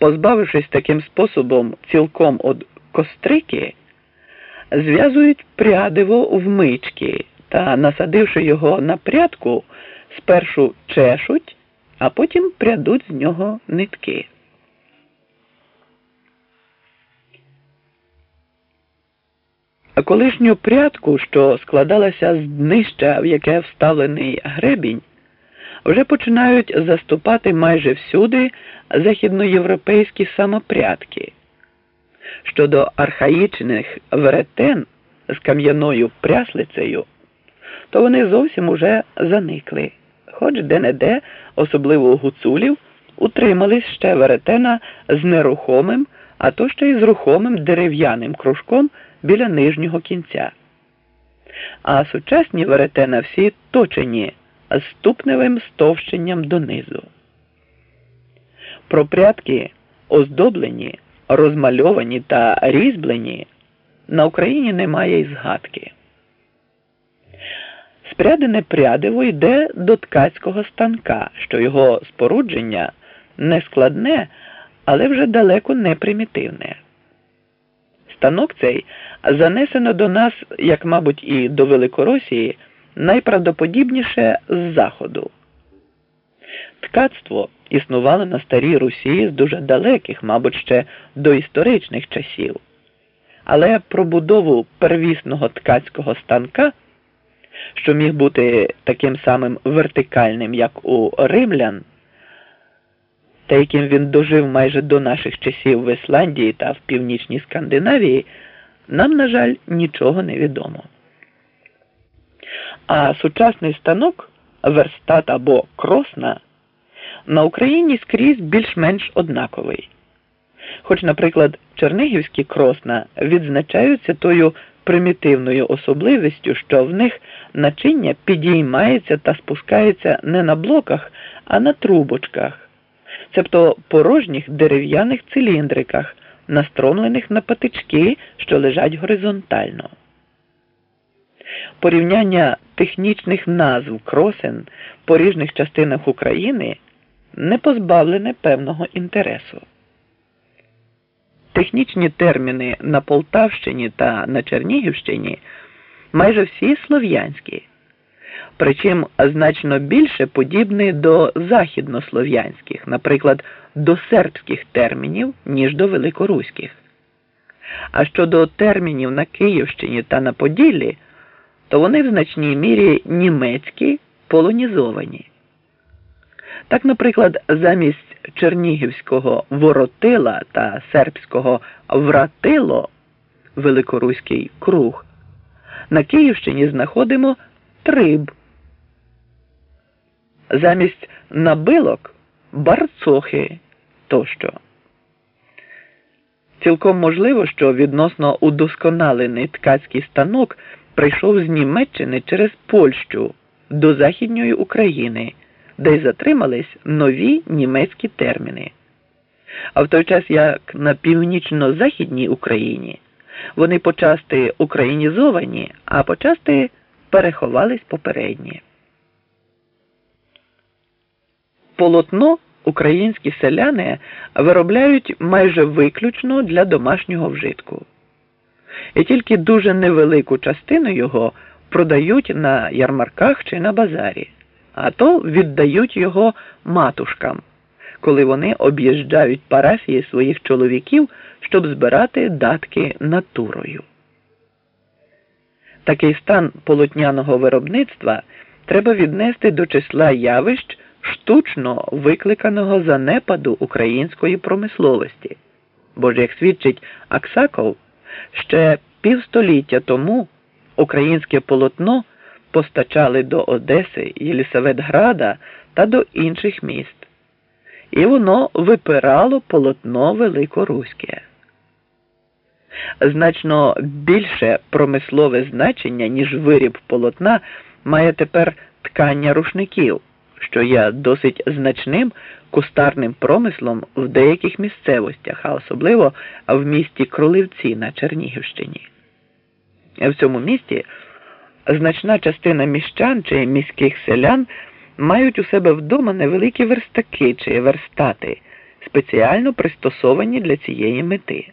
позбавившись таким способом цілком від кострики, зв'язують прядиво в мички та, насадивши його на прядку, спершу чешуть, а потім прядуть з нього нитки. А колишню прядку, що складалася з днища, в яке вставлений гребінь, вже починають заступати майже всюди західноєвропейські самопрядки. Щодо архаїчних веретен з кам'яною пряслицею, то вони зовсім уже заникли, хоч де-не-де, особливо гуцулів, утримались ще веретена з нерухомим, а то ще й з рухомим дерев'яним кружком біля нижнього кінця. А сучасні веретена всі точені з ступневим стовщенням донизу. Про прядки оздоблені, розмальовані та різьблені на Україні немає й згадки. Спрядене прядиво йде до ткацького станка, що його спорудження не складне, але вже далеко не примітивне. Станок цей занесено до нас, як, мабуть, і до Великоросії, найправдоподібніше з Заходу. Ткацтво існувало на старій Русі з дуже далеких, мабуть, ще до історичних часів. Але про будову первісного ткацького станка, що міг бути таким самим вертикальним, як у римлян, та яким він дожив майже до наших часів в Ісландії та в Північній Скандинавії, нам, на жаль, нічого не відомо. А сучасний станок, верстат або кросна, на Україні скрізь більш-менш однаковий. Хоч, наприклад, чернигівські кросна відзначаються тою примітивною особливістю, що в них начиння підіймається та спускається не на блоках, а на трубочках, цебто порожніх дерев'яних циліндриках, настромлених на патички, що лежать горизонтально. Порівняння технічних назв кросен по різних частинах України не позбавлене певного інтересу. Технічні терміни на Полтавщині та на Чернігівщині майже всі слов'янські, причому значно більше подібні до західнослов'янських, наприклад, до сербських термінів, ніж до великоруських. А щодо термінів на Київщині та на Поділлі, то вони в значній мірі німецькі полонізовані. Так, наприклад, замість чернігівського воротила та сербського вратило великоруський круг, на Київщині знаходимо триб. Замість набилок барцохи тощо. Цілком можливо, що відносно удосконалений ткацький станок прийшов з Німеччини через Польщу до Західньої України де й затримались нові німецькі терміни. А в той час як на північно-західній Україні вони почасти українізовані, а почасти переховались попередні. Полотно українські селяни виробляють майже виключно для домашнього вжитку. І тільки дуже невелику частину його продають на ярмарках чи на базарі а то віддають його матушкам, коли вони об'їжджають парафії своїх чоловіків, щоб збирати датки натурою. Такий стан полотняного виробництва треба віднести до числа явищ штучно викликаного занепаду української промисловості. Бо ж, як свідчить Аксаков, ще півстоліття тому українське полотно постачали до Одеси, Єлісаветграда та до інших міст, і воно випирало полотно великоруське. Значно більше промислове значення, ніж виріб полотна, має тепер ткання рушників, що є досить значним кустарним промислом в деяких місцевостях, а особливо в місті Кроливці на Чернігівщині. В цьому місті значна частина міщан чи міських селян мають у себе вдома невеликі верстаки чи верстати, спеціально пристосовані для цієї мети.